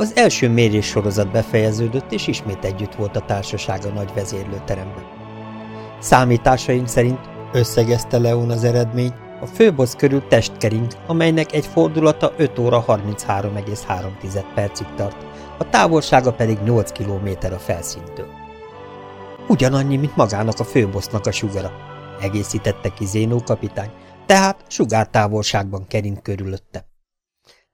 Az első mérés sorozat befejeződött, és ismét együtt volt a társaság a nagy vezérlőteremben. Számításaink szerint összegezte Leon az eredmény, a főbosz körül testkering, amelynek egy fordulata 5 óra 33,3 percig tart, a távolsága pedig 8 kilométer a felszíntől. Ugyanannyi, mint magának a főbosznak a sugara, egészítette ki Zénó kapitány, tehát sugártávolságban kering körülötte.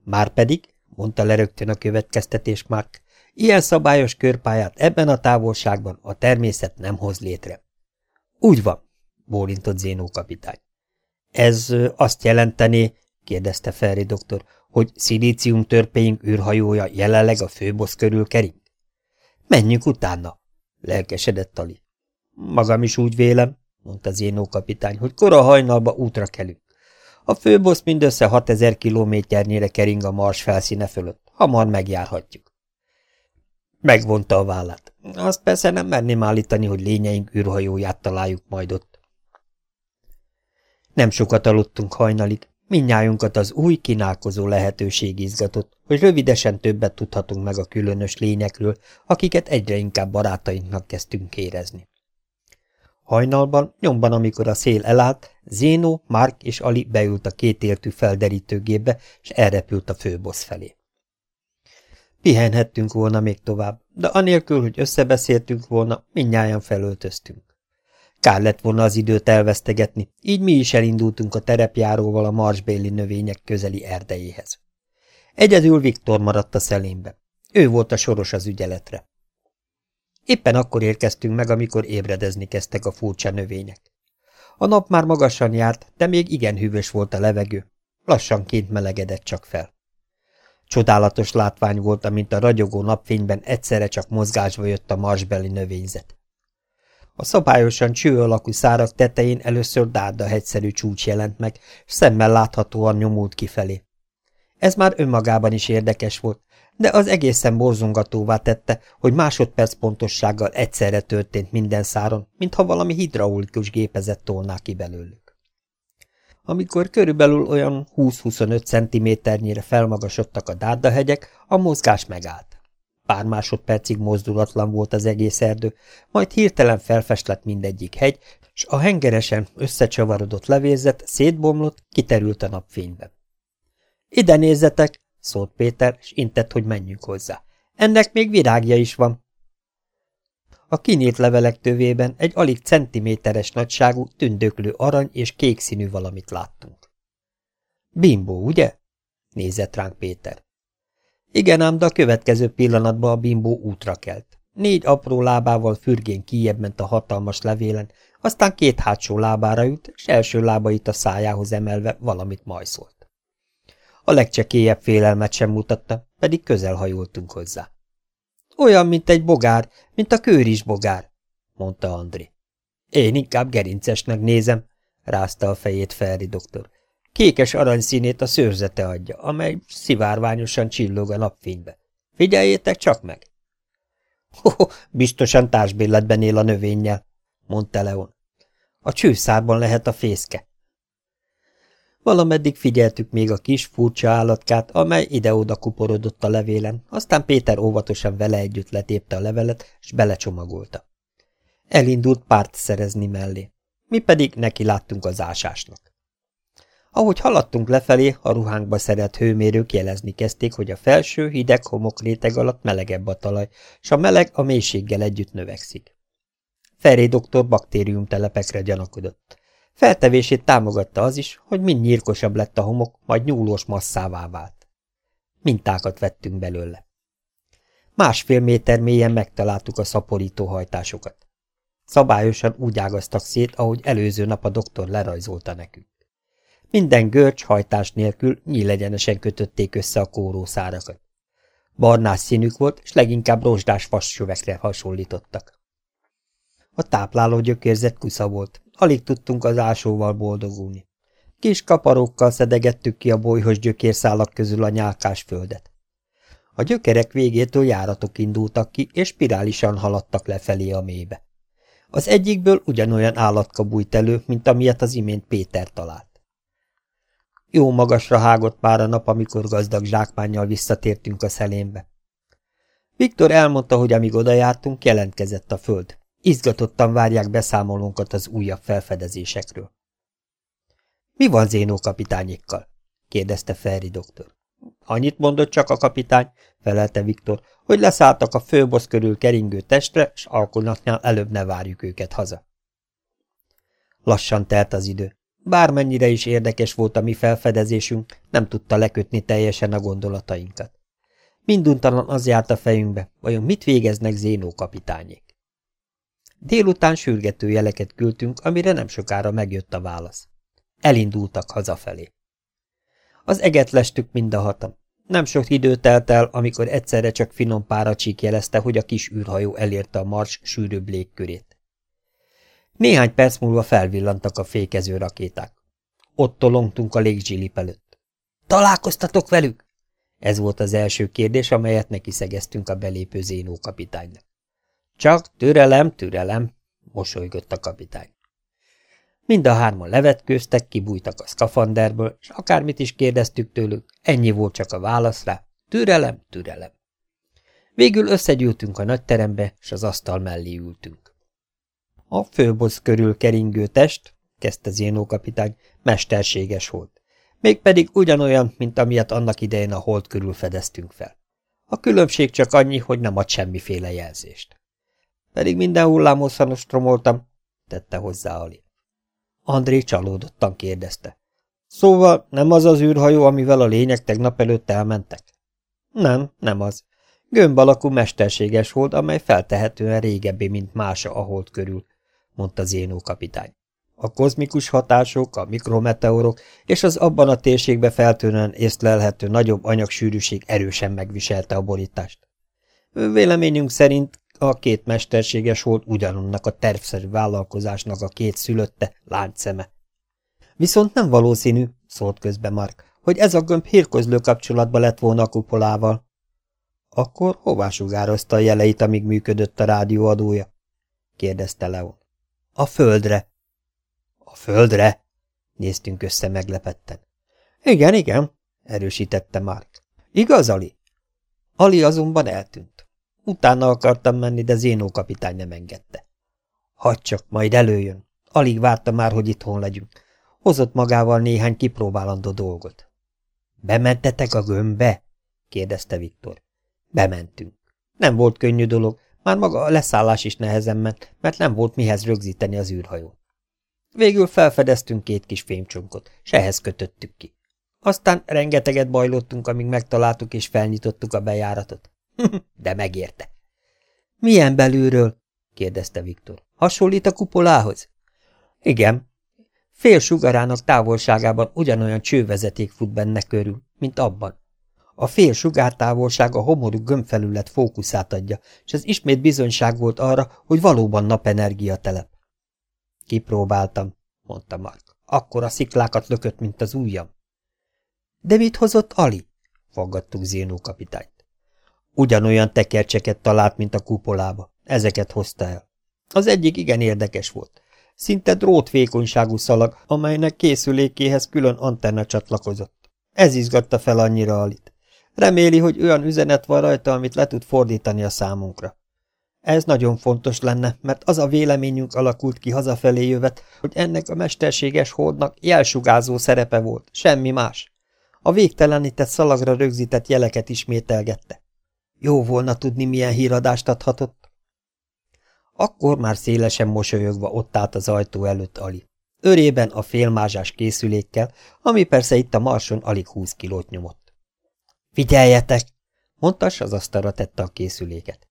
Márpedig, mondta le rögtön a következtetés Mark, ilyen szabályos körpályát ebben a távolságban a természet nem hoz létre. Úgy van, bólintott Zénó kapitány. Ez azt jelenteni, kérdezte Ferri doktor, hogy szilícium törpéink űrhajója jelenleg a főbosz körül kering? Menjünk utána, lelkesedett Tali. Magam is úgy vélem, mondta Zénó kapitány, hogy kora hajnalba útra kelünk. A főbosz mindössze 6000 kilométernyire kering a mars felszíne fölött. Hamar megjárhatjuk. Megvonta a vállát. Azt persze nem merném állítani, hogy lényeink űrhajóját találjuk majd ott. Nem sokat aludtunk hajnalig, Mindnyájunkat az új kínálkozó lehetőség izgatott, hogy rövidesen többet tudhatunk meg a különös lényekről, akiket egyre inkább barátainknak kezdtünk érezni. Hajnalban, nyomban, amikor a szél elállt, Zénó, Mark és Ali beült a kétértű felderítőgépbe, és elrepült a főbossz felé. Pihenhettünk volna még tovább, de anélkül, hogy összebeszéltünk volna, mindnyájan felöltöztünk. Kár lett volna az időt elvesztegetni, így mi is elindultunk a terepjáróval a marsbéli növények közeli erdejéhez. Egyedül Viktor maradt a szelénbe. Ő volt a soros az ügyeletre. Éppen akkor érkeztünk meg, amikor ébredezni kezdtek a furcsa növények. A nap már magasan járt, de még igen hűvös volt a levegő. Lassanként melegedett csak fel. Csodálatos látvány volt, amint a ragyogó napfényben egyszerre csak mozgásba jött a marsbeli növényzet. A szabályosan cső alakú szárak tetején először Dárda hegyszerű csúcs jelent meg, szemmel láthatóan nyomult kifelé. Ez már önmagában is érdekes volt, de az egészen borzongatóvá tette, hogy másodperc pontossággal egyszerre történt minden száron, mintha valami hidraulikus gépezet tolná ki belőlük. Amikor körülbelül olyan 20-25 centiméternyire felmagasodtak a dárdahegyek, a mozgás megállt. Pár másodpercig mozdulatlan volt az egész erdő, majd hirtelen felfestlett mindegyik hegy, és a hengeresen összecsavarodott levézet szétbomlott, kiterült a napfénybe. – Ide nézzetek! – szólt Péter, és intett, hogy menjünk hozzá. – Ennek még virágja is van! A kinyílt levelek tövében egy alig centiméteres nagyságú, tündöklő arany és kék színű valamit láttunk. – Bimbó, ugye? – nézett ránk Péter. Igen ám, de a következő pillanatban a bimbó útra kelt. Négy apró lábával fürgén kijebb ment a hatalmas levélen, aztán két hátsó lábára ült, és első lábait a szájához emelve valamit majszolt. A legcsekélyebb félelmet sem mutatta, pedig közel hajoltunk hozzá. Olyan, mint egy bogár, mint a kőris bogár, mondta Andri. Én inkább gerincesnek nézem, rázta a fejét Ferri doktor. Kékes aranyszínét a szőrzete adja, amely szivárványosan csillog a napfénybe. Figyeljétek csak meg! Ho, -ho biztosan társbilletben él a növényjel, mondta Leon. A csőszárban lehet a fészke. Valameddig figyeltük még a kis, furcsa állatkát, amely ide-oda kuporodott a levélen, aztán Péter óvatosan vele együtt letépte a levelet, és belecsomagolta. Elindult párt szerezni mellé. Mi pedig neki láttunk az ásásnak. Ahogy haladtunk lefelé, a ruhánkba szerelt hőmérők jelezni kezdték, hogy a felső, hideg homok réteg alatt melegebb a talaj, és a meleg a mélységgel együtt növekszik. Feré doktor baktériumtelepekre gyanakodott. Feltevését támogatta az is, hogy mind nyírkosabb lett a homok, majd nyúlós masszává vált. Mintákat vettünk belőle. Másfél méter mélyen megtaláltuk a szaporító hajtásokat. Szabályosan úgy ágaztak szét, ahogy előző nap a doktor lerajzolta nekünk. Minden görcs hajtás nélkül nyílegyenesen kötötték össze a kórószárakat. Barnás színük volt, és leginkább rozsdás fassövekre hasonlítottak. A tápláló gyökérzet kusza volt, alig tudtunk az ásóval boldogulni. Kis kaparókkal szedegettük ki a bolyhos gyökérszálak közül a nyálkás földet. A gyökerek végétől járatok indultak ki, és spirálisan haladtak lefelé a mélybe. Az egyikből ugyanolyan állatka bújt elő, mint amilyet az imént Péter talált. Jó magasra hágott pár a nap, amikor gazdag zsákmánnyal visszatértünk a szelénbe. Viktor elmondta, hogy amíg oda jártunk, jelentkezett a föld. Izgatottan várják beszámolónkat az újabb felfedezésekről. Mi van Zénó kapitányékkal? kérdezte Ferri doktor. Annyit mondott csak a kapitány, felelte Viktor, hogy leszálltak a főbosz körül keringő testre, s alkonatnál előbb ne várjuk őket haza. Lassan telt az idő. Bármennyire is érdekes volt a mi felfedezésünk, nem tudta lekötni teljesen a gondolatainkat. Minduntalan az járt a fejünkbe, vajon mit végeznek Zénó kapitányék. Délután sürgető jeleket küldtünk, amire nem sokára megjött a válasz. Elindultak hazafelé. Az eget lestük mind a hatan. Nem sok idő telt el, amikor egyszerre csak finom páracsík jelezte, hogy a kis űrhajó elérte a mars sűrűbb légkörét. Néhány perc múlva felvillantak a fékező rakéták. Ott tolongtunk a légzsilip előtt. Találkoztatok velük? Ez volt az első kérdés, amelyet neki szegeztünk a belépő Zénó kapitánynak. Csak türelem, türelem, mosolygott a kapitány. Mind a hárman levetkőztek, kibújtak a szkafanderből, és akármit is kérdeztük tőlük, ennyi volt csak a válasz rá. Türelem, türelem. Végül összegyűltünk a nagy terembe, és az asztal mellé ültünk. A főbosz körül keringő test, kezdte Zénó kapitány, mesterséges volt. Mégpedig ugyanolyan, mint amilyet annak idején a hold körül fedeztünk fel. A különbség csak annyi, hogy nem ad semmiféle jelzést. Pedig minden hullámhosszan ostromoltam, tette hozzá Ali. André csalódottan kérdezte. Szóval nem az az űrhajó, amivel a lények tegnap előtt elmentek? Nem, nem az. Gömb alakú mesterséges hold, amely feltehetően régebbi, mint mása a hold körül, mondta Zénó kapitány. A kozmikus hatások, a mikrometeorok és az abban a térségbe feltűnően észlelhető nagyobb anyagsűrűség erősen megviselte a borítást. Véleményünk szerint a két mesterséges volt ugyanannak a tervszerű vállalkozásnak a két szülötte, láncszeme. Viszont nem valószínű, szólt közbe Mark, hogy ez a gömb hírkozlő kapcsolatba lett volna a kupolával. Akkor hová sugározta a jeleit, amíg működött a rádióadója? kérdezte Leon. A földre. A földre? Néztünk össze meglepetten. Igen, igen, erősítette Mark. Igaz, Ali? Ali azonban eltűnt. Utána akartam menni, de Zénó kapitány nem engedte. Hagy csak, majd előjön. Alig várta már, hogy itthon legyünk. Hozott magával néhány kipróbálandó dolgot. Bementetek a gömbbe? kérdezte Viktor. Bementünk. Nem volt könnyű dolog, már maga a leszállás is nehezen ment, mert nem volt mihez rögzíteni az űrhajón. Végül felfedeztünk két kis fémcsonkot, s ehhez kötöttük ki. Aztán rengeteget bajlottunk, amíg megtaláltuk és felnyitottuk a bejáratot. De megérte. Milyen belülről? kérdezte Viktor. Hasonlít a kupolához? Igen. Fél sugarának távolságában ugyanolyan csővezeték fut benne körül, mint abban. A fél sugártávolság a homorú gömbfelület fókuszát adja, és ez ismét bizonyság volt arra, hogy valóban napenergia telep. Kipróbáltam, mondta Mark. Akkor a sziklákat lökött, mint az ujjam. De mit hozott Ali? faggattuk Zénó kapitányt. Ugyanolyan tekercseket talált, mint a kupolába. Ezeket hozta el. Az egyik igen érdekes volt. Szinte drótvékonyságú szalag, amelynek készülékéhez külön antenna csatlakozott. Ez izgatta fel annyira Alit. Reméli, hogy olyan üzenet van rajta, amit le tud fordítani a számunkra. Ez nagyon fontos lenne, mert az a véleményünk alakult ki hazafelé jövet, hogy ennek a mesterséges holdnak jelsugázó szerepe volt, semmi más. A végtelenített szalagra rögzített jeleket ismételgette. Jó volna tudni, milyen híradást adhatott. Akkor már szélesen mosolyogva ott állt az ajtó előtt Ali. Örében a félmázsás készülékkel, ami persze itt a marson alig húsz kilót nyomott. Figyeljetek! mondta, az asztalra tette a készüléket.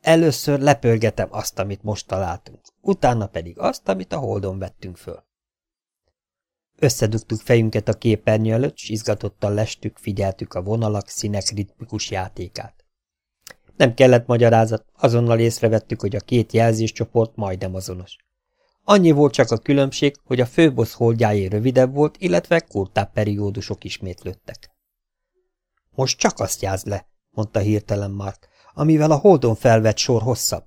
Először lepörgetem azt, amit most találtunk, utána pedig azt, amit a holdon vettünk föl. Összedugtuk fejünket a képernyő előtt, s izgatottan lestük, figyeltük a vonalak, színek ritmikus játékát. Nem kellett magyarázat, azonnal észrevettük, hogy a két jelzéscsoport majdnem azonos. Annyi volt csak a különbség, hogy a főbossz holdjáé rövidebb volt, illetve kurtább periódusok ismétlődtek. Most csak azt jázd le, mondta hirtelen Mark, amivel a holdon felvett sor hosszabb.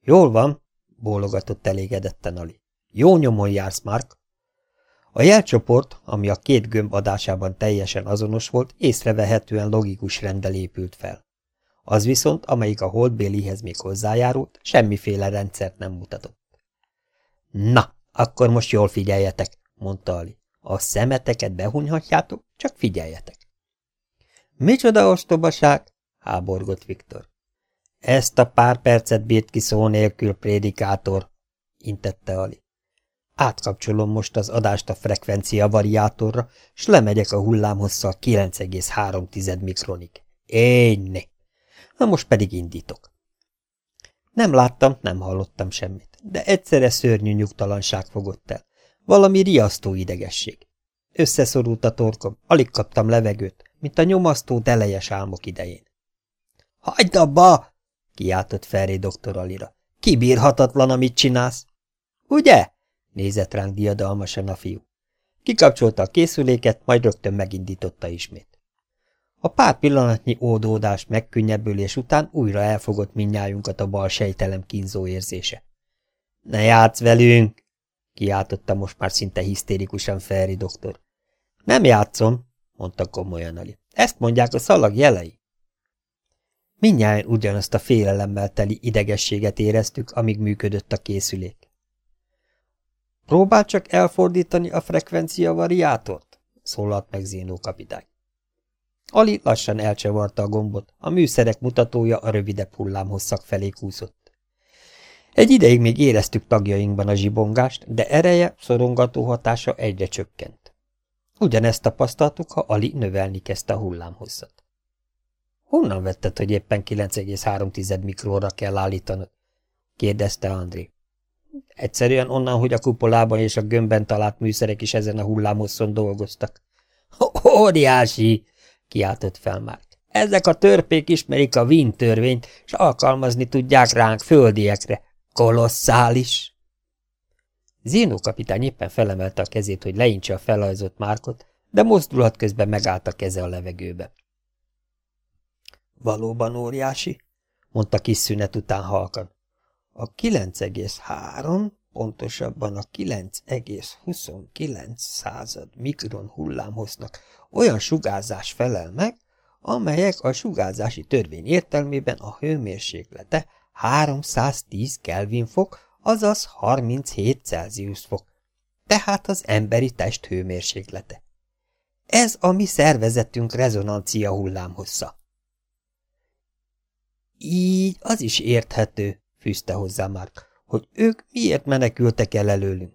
Jól van, bólogatott elégedetten Ali. Jó nyomon jársz, Mark. A jelcsoport, ami a két gömb adásában teljesen azonos volt, észrevehetően logikus rendel épült fel. Az viszont, amelyik a holdbélihez még hozzájárult, semmiféle rendszert nem mutatott. Na, akkor most jól figyeljetek, mondta Ali. A szemeteket behunyhatjátok, csak figyeljetek. Micsoda ostobaság, háborgott Viktor. Ezt a pár percet bírt ki szó nélkül, prédikátor, intette Ali. Átkapcsolom most az adást a frekvencia variátorra, s lemegyek a hullámhosszal 9,3 mikronig. Ényné! Na most pedig indítok. Nem láttam, nem hallottam semmit, de egyszerre szörnyű nyugtalanság fogott el. Valami riasztó idegesség. Összeszorult a torkom, alig kaptam levegőt, mint a nyomasztó delejes álmok idején. – Hagyd abba! – kiáltott Ferré doktor Alira. – Kibírhatatlan, amit csinálsz! – Ugye? – nézett ránk diadalmasan a fiú. Kikapcsolta a készüléket, majd rögtön megindította ismét. A pár pillanatnyi ódódás megkönnyebbülés után újra elfogott minnyájunkat a bal sejtelem kínzó érzése. – Ne játsz velünk! – kiáltotta most már szinte hisztérikusan Ferri doktor. – Nem játszom! – mondta komolyan Ali. – Ezt mondják a szalag jelei. Mindjárt ugyanazt a félelemmel teli idegességet éreztük, amíg működött a készülék. – Próbál csak elfordítani a frekvencia variátort! – szólalt meg Zénó kapitány. Ali lassan elcsavarta a gombot, a műszerek mutatója a rövidebb hullámhosszak felé kúszott. Egy ideig még éreztük tagjainkban a zsibongást, de ereje, szorongató hatása egyre csökkent. Ugyanezt tapasztaltuk, ha Ali növelni kezdte a hullámhosszat. Honnan vetted, hogy éppen 9,3 mikróra kell állítanod? kérdezte André. Egyszerűen onnan, hogy a kupolában és a gömbben talált műszerek is ezen a hullámhosszon dolgoztak. Óriási! Kiáltott fel Márk. Ezek a törpék ismerik a Wien törvényt, és alkalmazni tudják ránk földiekre. Kolosszális! Zénó kapitány éppen felemelte a kezét, hogy leintse a felajzott Márkot, de mozdulat közben megállt a keze a levegőbe. Valóban óriási, mondta kis szünet után halkan. A 9,3, pontosabban a 9,29 század mikron hullámhoznak olyan sugárzás felel meg, amelyek a sugárzási törvény értelmében a hőmérséklete 310 Kelvin fok, azaz 37 Celsius fok, tehát az emberi test hőmérséklete. Ez a mi szervezetünk rezonancia hullámhossza. Így az is érthető, fűzte hozzá Mark, hogy ők miért menekültek el előlünk.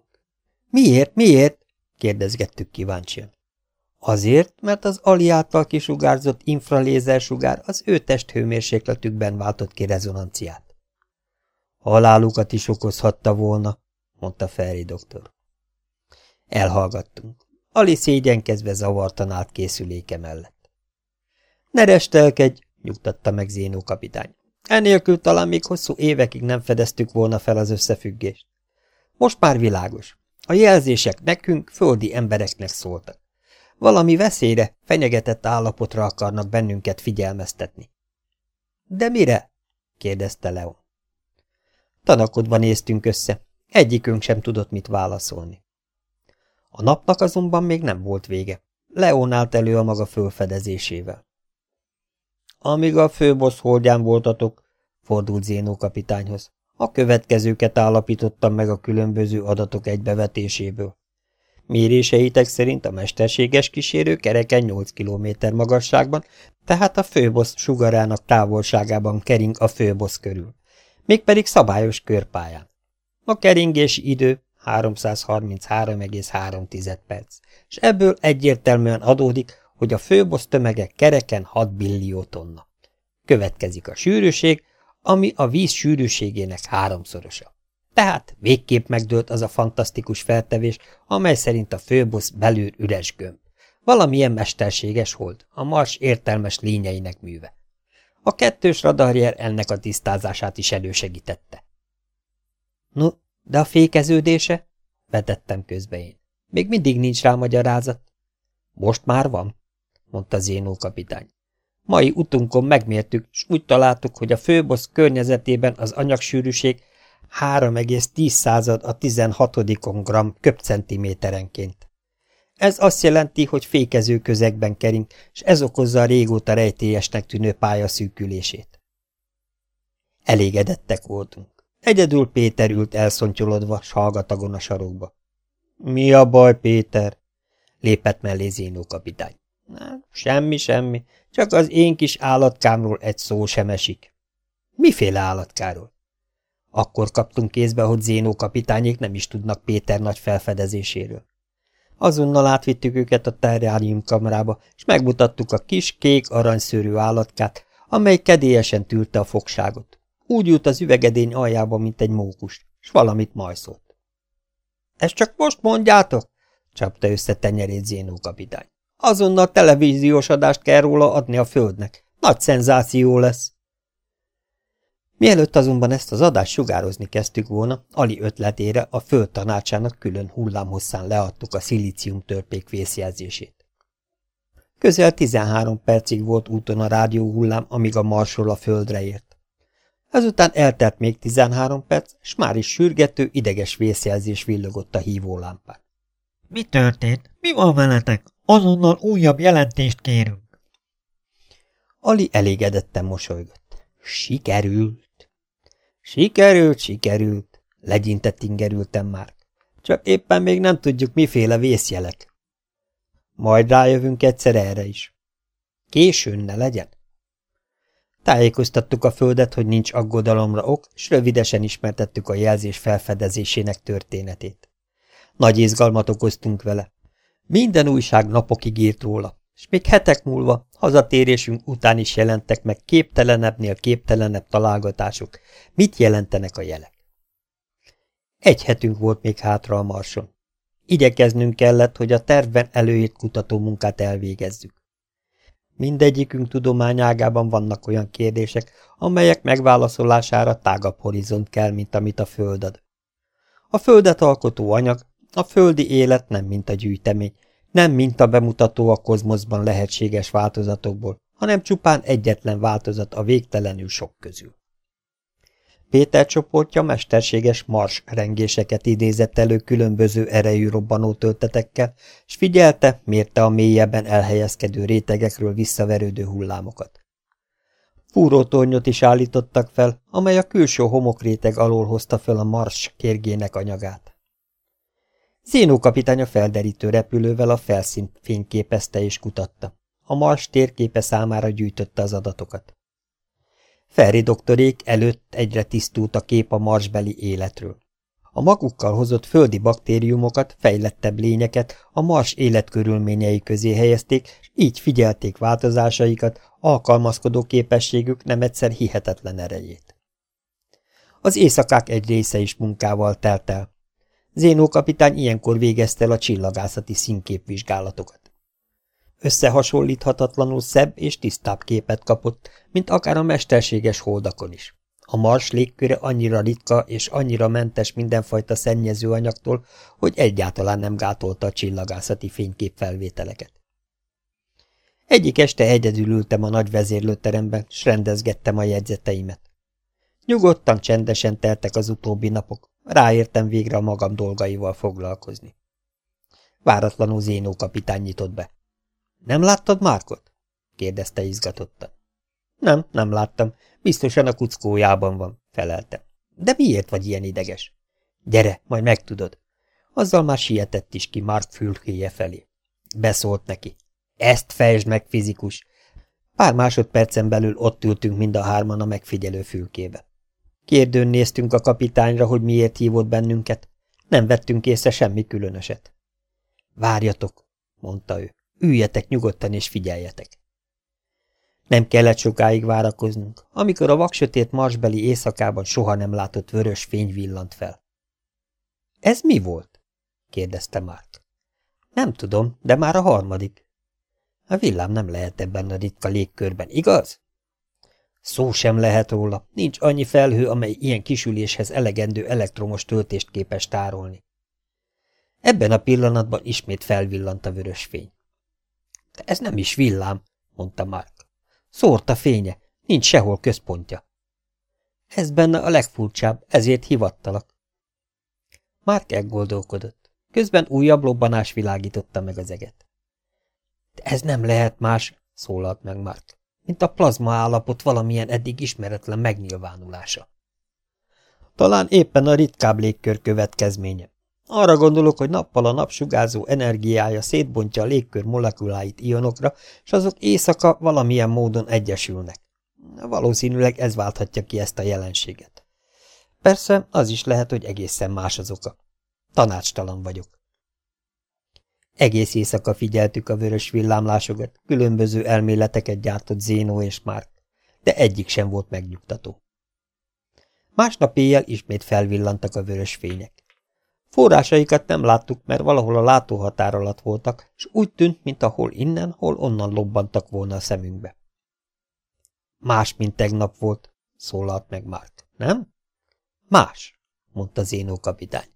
Miért, miért? kérdezgettük kíváncsian. Azért, mert az Ali kisugárzott infralézersugár az ő testhőmérsékletükben váltott ki rezonanciát. Halálukat is okozhatta volna, mondta Ferri doktor. Elhallgattunk. Ali szégyenkezve zavartan állt készüléke mellett. Ne restelkedj, nyugtatta meg Zénó kapitány. Enélkül talán még hosszú évekig nem fedeztük volna fel az összefüggést. Most már világos. A jelzések nekünk, földi embereknek szóltak. Valami veszélyre, fenyegetett állapotra akarnak bennünket figyelmeztetni. De mire? kérdezte Leon. Tanakodva néztünk össze. Egyikünk sem tudott mit válaszolni. A napnak azonban még nem volt vége. Leon állt elő a maga fölfedezésével. Amíg a főbossz holdján voltatok, fordult Zénó kapitányhoz. A következőket állapítottam meg a különböző adatok egybevetéséből. Méréseitek szerint a mesterséges kísérő kereken 8 km magasságban, tehát a főbosz sugarának távolságában kering a főbosz körül, mégpedig szabályos körpályán. A keringési idő 333,3 perc, és ebből egyértelműen adódik, hogy a főbosz tömege kereken 6 billió tonna. Következik a sűrűség, ami a víz sűrűségének háromszorosa. Tehát végképp megdőlt az a fantasztikus feltevés, amely szerint a főbosz belül üres gömb. Valamilyen mesterséges hold, a mars értelmes lényeinek műve. A kettős radarjel ennek a tisztázását is elősegítette. No, de a fékeződése? vetettem közbe én. Még mindig nincs rá magyarázat. Most már van, mondta Zénó kapitány. Mai utunkon megmértük, s úgy találtuk, hogy a főbosz környezetében az anyagsűrűség 3,10 század a 16 gram köbcentiméterenként. Ez azt jelenti, hogy fékező közegben kering, és ez okozza a régóta rejtélyesnek tűnő pálya szűkülését. Elégedettek voltunk. Egyedül Péter ült elszontyolodva, s hallgatagon a sarokba. Mi a baj, Péter? lépett mellé Zénó kapitány. Semmi, semmi, csak az én kis állatkámról egy szó sem esik. Miféle állatkáról? Akkor kaptunk kézbe, hogy Zénó kapitányék nem is tudnak Péter nagy felfedezéséről. Azonnal átvittük őket a terrárium kamrába, és megmutattuk a kis, kék, aranyszőrű állatkát, amely kedélyesen tűrte a fogságot. Úgy ült az üvegedény aljába, mint egy mókus, s valamit majszolt. – Ezt csak most mondjátok? – csapta össze tenyerét Zénó kapitány. – Azonnal televíziós adást kell róla adni a földnek. Nagy szenzáció lesz. Mielőtt azonban ezt az adást sugározni kezdtük volna, Ali ötletére a föld tanácsának külön hullámhosszán leadtuk a szilícium törpék vészjelzését. Közel 13 percig volt úton a rádió hullám, amíg a marsról a földre ért. Ezután eltelt még 13 perc, s már is sürgető, ideges vészjelzés villogott a hívólámpán. – Mi történt? Mi van veletek? Azonnal újabb jelentést kérünk! Ali elégedetten mosolygott. Sikerült! Sikerült, sikerült, legyintett ingerültem már. Csak éppen még nem tudjuk, miféle vészjelek. Majd rájövünk egyszer erre is. Későn ne legyen. Tájékoztattuk a földet, hogy nincs aggodalomra ok, s rövidesen ismertettük a jelzés felfedezésének történetét. Nagy izgalmat okoztunk vele. Minden újság napokig írt róla, és még hetek múlva, hazatérésünk után is jelentek meg képtelenebbnél képtelenebb találgatások. Mit jelentenek a jelek? Egy hetünk volt még hátra a marson. Igyekeznünk kellett, hogy a tervben előírt kutató munkát elvégezzük. Mindegyikünk tudományágában vannak olyan kérdések, amelyek megválaszolására tágabb horizont kell, mint amit a Föld ad. A Földet alkotó anyag, a földi élet nem mint a gyűjtemény, nem mint a bemutató a kozmoszban lehetséges változatokból, hanem csupán egyetlen változat a végtelenül sok közül. Péter csoportja mesterséges mars rengéseket idézett elő különböző erejű robbanó töltetekkel, s figyelte, mérte a mélyebben elhelyezkedő rétegekről visszaverődő hullámokat. Fúrótornyot is állítottak fel, amely a külső homokréteg alól hozta fel a mars kérgének anyagát. Zénó kapitány a felderítő repülővel a felszínt fényképezte és kutatta. A Mars térképe számára gyűjtötte az adatokat. Ferri doktorék előtt egyre tisztult a kép a marsbeli életről. A magukkal hozott földi baktériumokat, fejlettebb lényeket a mars életkörülményei közé helyezték, és így figyelték változásaikat, alkalmazkodó képességük nem egyszer hihetetlen erejét. Az éjszakák egy része is munkával telt el. Zénó kapitány ilyenkor végezte el a csillagászati színképvizsgálatokat. Összehasonlíthatatlanul szebb és tisztább képet kapott, mint akár a mesterséges holdakon is. A mars légköre annyira ritka és annyira mentes mindenfajta szennyező anyagtól, hogy egyáltalán nem gátolta a csillagászati fényképfelvételeket. Egyik este egyedül ültem a nagy vezérlőteremben, s rendezgettem a jegyzeteimet. Nyugodtan, csendesen teltek az utóbbi napok, Ráértem végre a magam dolgaival foglalkozni. Váratlanul Zénó kapitány nyitott be. Nem láttad Márkot? kérdezte izgatottan. Nem, nem láttam. Biztosan a kuckójában van, felelte. De miért vagy ilyen ideges? Gyere, majd megtudod. Azzal már sietett is ki Mark fülkéje felé. Beszólt neki. Ezt fejtsd meg, fizikus! Pár másodpercen belül ott ültünk mind a hárman a megfigyelő fülkébe. Kérdőn néztünk a kapitányra, hogy miért hívott bennünket. Nem vettünk észre semmi különöset. Várjatok, mondta ő. Üljetek nyugodtan és figyeljetek. Nem kellett sokáig várakoznunk, amikor a vaksötét marsbeli éjszakában soha nem látott vörös fény villant fel. Ez mi volt? kérdezte Mark. Nem tudom, de már a harmadik. A villám nem lehet ebben a ritka légkörben, igaz? Szó sem lehet róla, nincs annyi felhő, amely ilyen kisüléshez elegendő elektromos töltést képes tárolni. Ebben a pillanatban ismét felvillant a vörös fény. De ez nem is villám, mondta Mark. Szórt a fénye, nincs sehol központja. Ez benne a legfurcsább, ezért hivattalak. Mark elgoldolkodott. Közben újabb lobbanás világította meg az eget. De ez nem lehet más, szólalt meg Mark. Mint a plazma állapot valamilyen eddig ismeretlen megnyilvánulása. Talán éppen a ritkább légkör következménye. Arra gondolok, hogy nappal a napsugárzó energiája szétbontja a légkör molekuláit ionokra, és azok éjszaka valamilyen módon egyesülnek. Valószínűleg ez válthatja ki ezt a jelenséget. Persze, az is lehet, hogy egészen más az oka. Tanácstalan vagyok. Egész éjszaka figyeltük a vörös villámlásokat, különböző elméleteket gyártott Zénó és Márk, de egyik sem volt megnyugtató. Másnap éjjel ismét felvillantak a vörös fények. Forrásaikat nem láttuk, mert valahol a látóhatár alatt voltak, és úgy tűnt, mint ahol innen, hol onnan lobbantak volna a szemünkbe. Más, mint tegnap volt, szólalt meg Mark, nem? Más, mondta Zénó kapitány.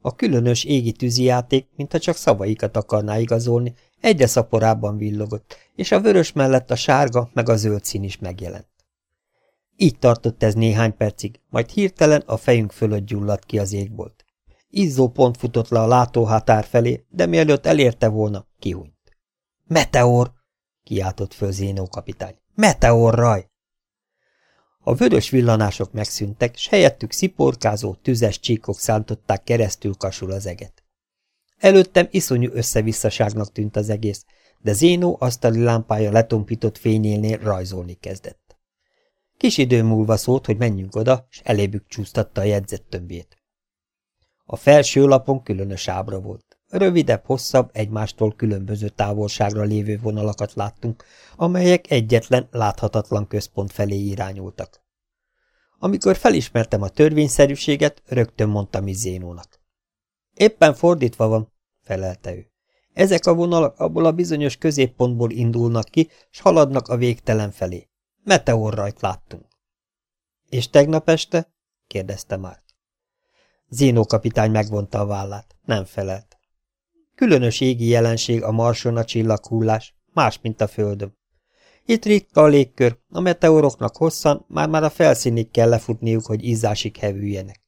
A különös égi tűzijáték, mintha csak szavaikat akarná igazolni, egyre szaporában villogott, és a vörös mellett a sárga meg a zöld szín is megjelent. Így tartott ez néhány percig, majd hirtelen a fejünk fölött gyulladt ki az égbolt. Izzó pont futott le a látóhatár felé, de mielőtt elérte volna, kihúnyt. Meteor! kiáltott föl Zénó kapitány. Meteor raj! A vörös villanások megszűntek, s helyettük sziporkázó, tüzes csíkok szántották keresztül kasul az eget. Előttem iszonyú összevisszaságnak tűnt az egész, de Zénó asztali lámpája letompított fényénél rajzolni kezdett. Kis idő múlva szólt, hogy menjünk oda, s elébük csúsztatta a jegyzett többét. A felső lapon különös ábra volt. Rövidebb, hosszabb, egymástól különböző távolságra lévő vonalakat láttunk, amelyek egyetlen, láthatatlan központ felé irányultak. Amikor felismertem a törvényszerűséget, rögtön mondtam is Zénónak. Éppen fordítva van, felelte ő. Ezek a vonalak abból a bizonyos középpontból indulnak ki, s haladnak a végtelen felé. Meteorrajt láttunk. És tegnap este? kérdezte már. Zénó kapitány megvonta a vállát. Nem felelt. Különös égi jelenség a marson a csillaghullás, más, mint a földön. Itt ritka a légkör, a meteoroknak hosszan, már-már a felszínig kell lefutniuk, hogy izzásig hevüljenek.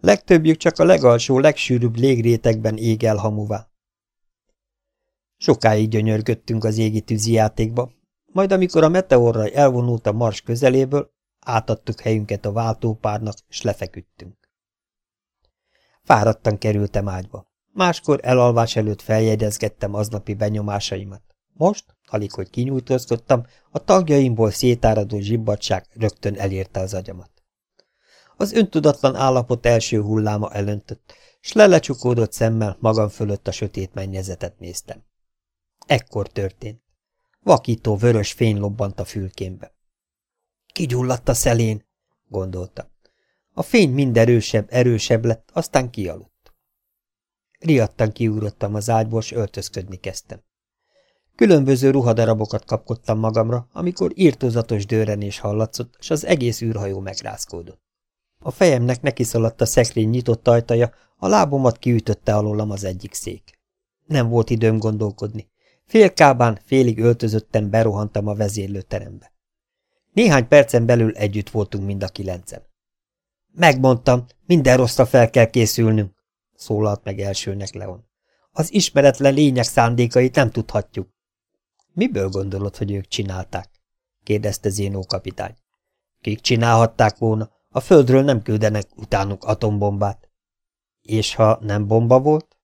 Legtöbbjük csak a legalsó, legsűrűbb légrétegben ég el hamuvá. Sokáig gyönyörgödtünk az égi tűzijátékba, majd amikor a meteorra elvonult a mars közeléből, átadtuk helyünket a váltópárnak, és lefeküdtünk. Fáradtan kerültem ágyba. Máskor elalvás előtt feljegyezgettem aznapi benyomásaimat. Most, alig hogy kinyújtózkodtam, a tagjaimból szétáradó zsibbadság rögtön elérte az agyamat. Az öntudatlan állapot első hulláma elöntött, s lelecsukódott szemmel magam fölött a sötét mennyezetet néztem. Ekkor történt. Vakító vörös fény lobbant a fülkémbe. Kigyulladt a szelén, gondoltam. A fény mind erősebb, erősebb lett, aztán kialudt. Riadtan kiugrottam az ágyból, s öltözködni kezdtem. Különböző ruhadarabokat kapkodtam magamra, amikor írtózatos dőrenés hallatszott, és az egész űrhajó megrázkódott. A fejemnek nekiszaladt a szekrény nyitott ajtaja, a lábomat kiütötte alólam az egyik szék. Nem volt időm gondolkodni. Félkábán, félig öltözöttem, berohantam a vezérlőterembe. Néhány percen belül együtt voltunk mind a kilencen. Megmondtam, minden rosszra fel kell készülnünk, szólalt meg elsőnek Leon. Az ismeretlen lények szándékait nem tudhatjuk. Miből gondolod, hogy ők csinálták? kérdezte Zénó kapitány. Kik csinálhatták volna? A földről nem küldenek utánuk atombombát. És ha nem bomba volt?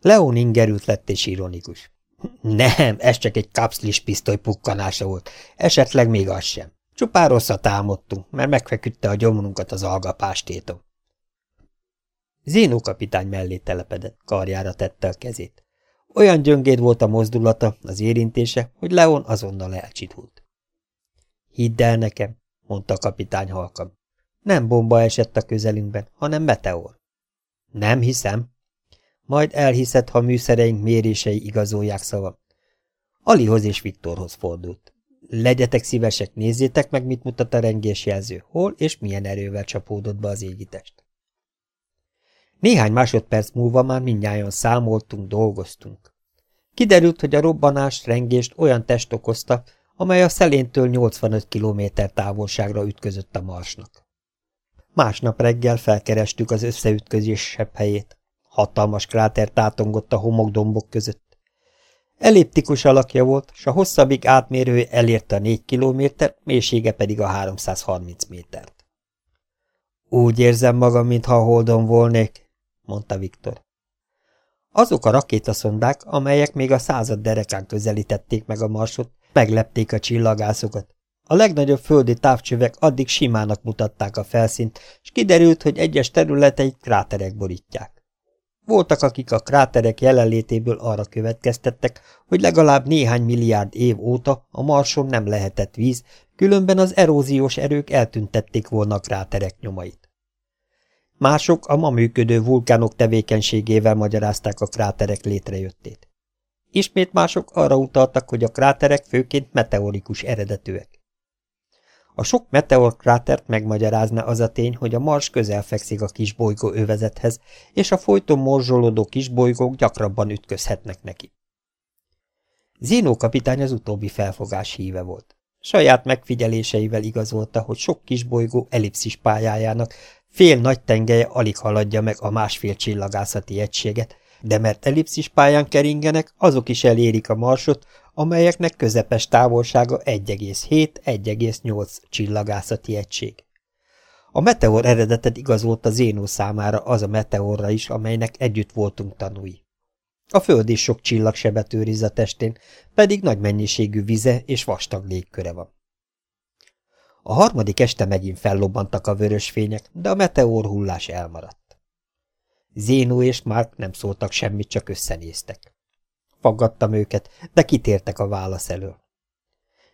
Leon ingerült lett és ironikus. Nem, ez csak egy kapszlis pisztoly pukkanása volt, esetleg még az sem. Csupán rosszat álmodtunk, mert megfeküdte a gyomrunkat az algapástétom. Zénó kapitány mellé telepedett, karjára tette a kezét. Olyan gyöngéd volt a mozdulata, az érintése, hogy Leon azonnal elcsitult. Hidd el nekem, mondta a kapitány halkan. Nem bomba esett a közelünkben, hanem meteor. Nem hiszem. Majd elhiszed, ha műszereink mérései igazolják szavam. Alihoz és Viktorhoz fordult. Legyetek szívesek, nézzétek meg, mit mutat a rengésjelző, hol és milyen erővel csapódott be az égitest. Néhány másodperc múlva már mindnyájan számoltunk, dolgoztunk. Kiderült, hogy a robbanás rengést olyan test okozta, amely a szeléntől 85 kilométer távolságra ütközött a marsnak. Másnap reggel felkerestük az összeütközés sebb helyét. Hatalmas kráter tátongott a homokdombok között. Elliptikus alakja volt, s a hosszabbik átmérője elérte a 4 kilométer, mélysége pedig a 330 métert. Úgy érzem magam, mintha holdon volnék, mondta Viktor. Azok a rakétaszondák, amelyek még a század derekán közelítették meg a marsot, meglepték a csillagászokat. A legnagyobb földi távcsövek addig simának mutatták a felszínt, és kiderült, hogy egyes területeit kráterek borítják. Voltak, akik a kráterek jelenlétéből arra következtettek, hogy legalább néhány milliárd év óta a Marson nem lehetett víz, különben az eróziós erők eltüntették volna a kráterek nyomait. Mások a ma működő vulkánok tevékenységével magyarázták a kráterek létrejöttét. Ismét mások arra utaltak, hogy a kráterek főként meteorikus eredetűek. A sok meteorkrátert megmagyarázna az a tény, hogy a Mars közel fekszik a kisbolygó övezethez, és a folyton morzsolódó kisbolygók gyakrabban ütközhetnek neki. Zénó kapitány az utóbbi felfogás híve volt. Saját megfigyeléseivel igazolta, hogy sok kisbolygó ellipszis pályájának fél nagy tengelye alig haladja meg a másfél csillagászati egységet, de mert ellipszis pályán keringenek, azok is elérik a marsot, amelyeknek közepes távolsága 1,7-1,8 csillagászati egység. A meteor eredetet igazolt a Zénó számára az a meteorra is, amelynek együtt voltunk tanúi. A Föld is sok csillagsebet őriz a testén, pedig nagy mennyiségű vize és vastag légköre van. A harmadik este megint fellobbantak a vörös fények, de a meteor hullás elmaradt. Zénó és Mark nem szóltak semmit, csak összenéztek. Faggattam őket, de kitértek a válasz elől.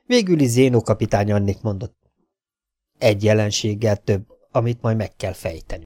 Végül is Zénó kapitány annik mondott. Egy jelenséggel több, amit majd meg kell fejteni.